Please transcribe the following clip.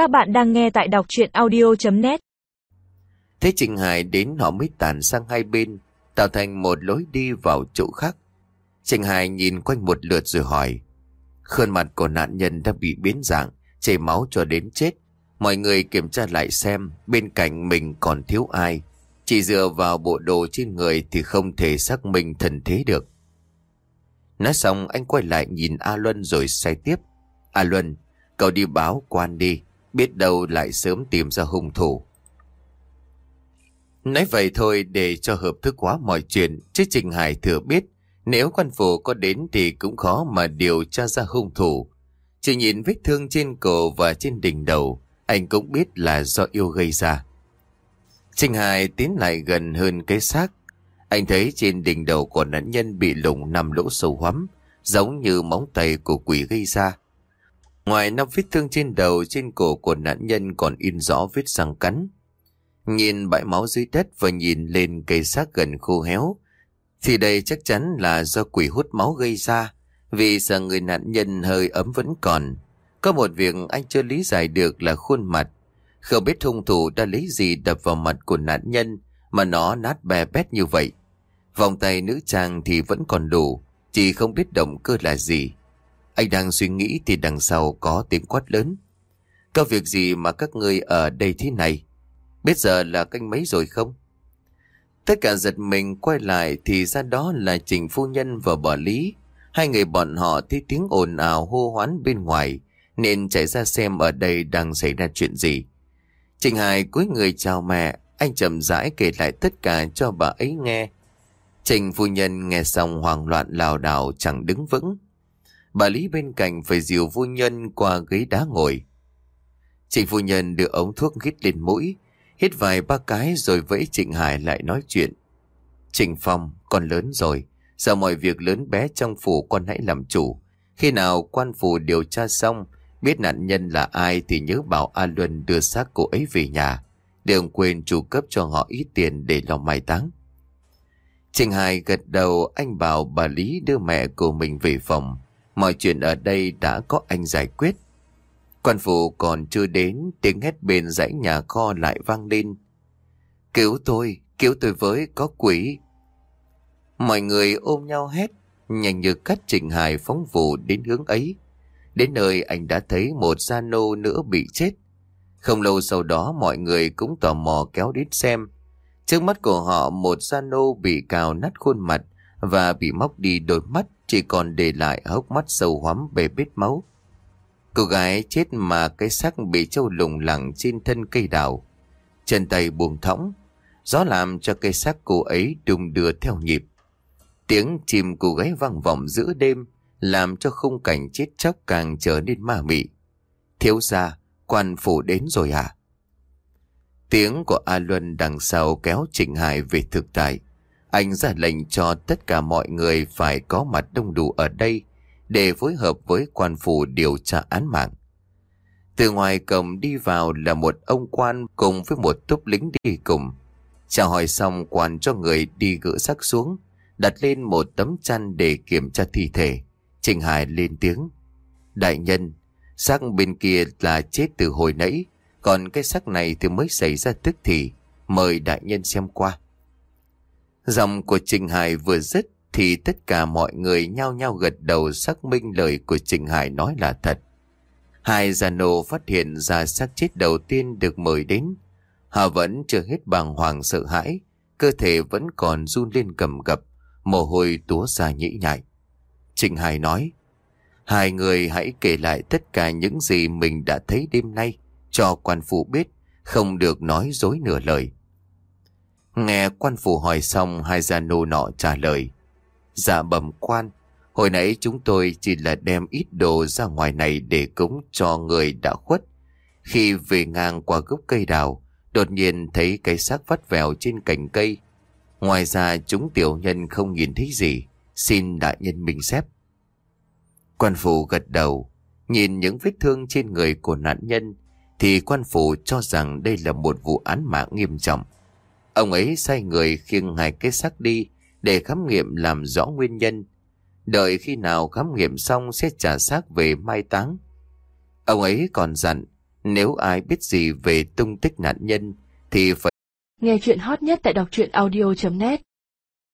Các bạn đang nghe tại đọc chuyện audio.net Thế Trịnh Hải đến họ mới tàn sang hai bên, tạo thành một lối đi vào chỗ khác. Trịnh Hải nhìn quanh một lượt rồi hỏi. Khuôn mặt của nạn nhân đã bị biến dạng, chảy máu cho đến chết. Mọi người kiểm tra lại xem bên cạnh mình còn thiếu ai. Chỉ dựa vào bộ đồ trên người thì không thể xác minh thần thế được. Nói xong anh quay lại nhìn A Luân rồi say tiếp. A Luân, cậu đi báo quan đi, biết đâu lại sớm tìm ra hung thủ. Nói vậy thôi để cho hợp thức hóa mọi chuyện, chứ Trình Hải thừa biết nếu quan phủ có đến thì cũng khó mà điều tra ra hung thủ. Chỉ nhìn vết thương trên cổ và trên đỉnh đầu, anh cũng biết là do yêu gây ra. Trình Hải tiến lại gần hơn cái xác. Anh thấy trên đỉnh đầu của nạn nhân bị lủng nằm lỗ sâu hoắm, giống như móng tay của quỷ gây ra. Ngoài năm vết thương trên đầu, trên cổ của nạn nhân còn in rõ vết răng cắn. Nhìn bãi máu dưới đất và nhìn lên cây xác gần khô héo, thì đây chắc chắn là do quỷ hút máu gây ra, vì sợ người nạn nhân hơi ấm vẫn còn. Có một việc anh chưa lý giải được là khuôn mặt. Không biết hung thủ đã lấy gì đập vào mặt của nạn nhân mà nó nát bè bét như vậy. Vòng tay nữ trang thì vẫn còn đủ, chỉ không biết động cơ là gì. Anh đang suy nghĩ thì đằng sau có tiếng quát lớn. Có việc gì mà các người ở đây thế này? Biết giờ là canh mấy rồi không? Tất cả giật mình quay lại thì ra đó là Trình Phu Nhân và bà Lý. Hai người bọn họ thấy tiếng ồn ào hô hoán bên ngoài nên chạy ra xem ở đây đang xảy ra chuyện gì. Trình Hải cúi người chào mẹ, anh chậm rãi kể lại tất cả cho bà ấy nghe. Trình Phu Nhân nghe xong hoảng loạn lảo đảo chẳng đứng vững. Bà Lý bên cạnh phải dìu phu nhân qua ghế đá ngồi. Trịnh phu nhân đưa ống thuốc hít lên mũi, hít vài ba cái rồi vẫy Trịnh Hải lại nói chuyện. Trịnh Phong, con lớn rồi, giờ mọi việc lớn bé trong phủ con hãy làm chủ. Khi nào quan phủ điều tra xong, biết nạn nhân là ai thì nhớ bảo A Luân đưa xác cô ấy về nhà. Đừng quên chủ cấp cho họ ít tiền để lo mai táng. Trịnh Hải gật đầu anh bảo bà Lý đưa mẹ của mình về phòng. Mọi chuyện ở đây đã có anh giải quyết. Quan phủ còn chưa đến, tiếng hét bên dãy nhà kho lại vang lên. Cứu tôi, cứu tôi với, có quỷ. Mọi người ôm nhau hét, nhanh như cắt trình Hải phóng vụ đến hướng ấy. Đến nơi anh đã thấy một gia nô nữa bị chết. Không lâu sau đó mọi người cũng tò mò kéo đến xem. Trước mắt của họ một gia nô bị cào nát khuôn mặt và bị móc đi đôi mắt chỉ còn để lại hốc mắt sâu hoắm bề bết máu. Cô gái chết mà cái xác bị trâu lùng lẳng trên thân cây đào. Chân tay buông thõng, gió làm cho cây xác cô ấy đùng đưa theo nhịp. Tiếng chim cô gái vang vọng giữa đêm, làm cho khung cảnh chết chóc càng trở nên ma mị. Thiếu gia, quan phủ đến rồi à? Tiếng của A Luân đằng sau kéo Trịnh Hải về thực tại. Anh ra lệnh cho tất cả mọi người phải có mặt đông đủ ở đây để phối hợp với quan phủ điều tra án mạng. Từ ngoài cổng đi vào là một ông quan cùng với một túp lính đi cùng. Chào hỏi xong quan cho người đi gỡ xác xuống, đặt lên một tấm chăn để kiểm tra thi thể. Trình Hải lên tiếng. Đại nhân, xác bên kia là chết từ hồi nãy, còn cái xác này thì mới xảy ra tức thì. Mời đại nhân xem qua. Dòng của Trình Hải vừa dứt thì tất cả mọi người nhao nhao gật đầu xác minh lời của Trình Hải nói là thật. Hai già nô phát hiện ra xác chết đầu tiên được mời đến. Họ vẫn chưa hết bàng hoàng sợ hãi, cơ thể vẫn còn run lên cầm cập mồ hôi túa ra nhĩ nhại. Trình Hải nói, hai người hãy kể lại tất cả những gì mình đã thấy đêm nay cho quan phụ biết, không được nói dối nửa lời. Nghe quan phủ hỏi xong hai gia nô nọ trả lời. Dạ bẩm quan, hồi nãy chúng tôi chỉ là đem ít đồ ra ngoài này để cúng cho người đã khuất. Khi về ngang qua gốc cây đào, đột nhiên thấy cái xác vắt vèo trên cành cây. Ngoài ra chúng tiểu nhân không nhìn thấy gì, xin đại nhân minh xếp. Quan phủ gật đầu, nhìn những vết thương trên người của nạn nhân, thì quan phủ cho rằng đây là một vụ án mạng nghiêm trọng. Ông ấy sai người khiêng hai cái xác đi để khám nghiệm làm rõ nguyên nhân. Đợi khi nào khám nghiệm xong sẽ trả xác về mai táng. Ông ấy còn dặn, Nếu ai biết gì về tung tích nạn nhân thì phải Nghe chuyện hot nhất tại đọc truyện audio.net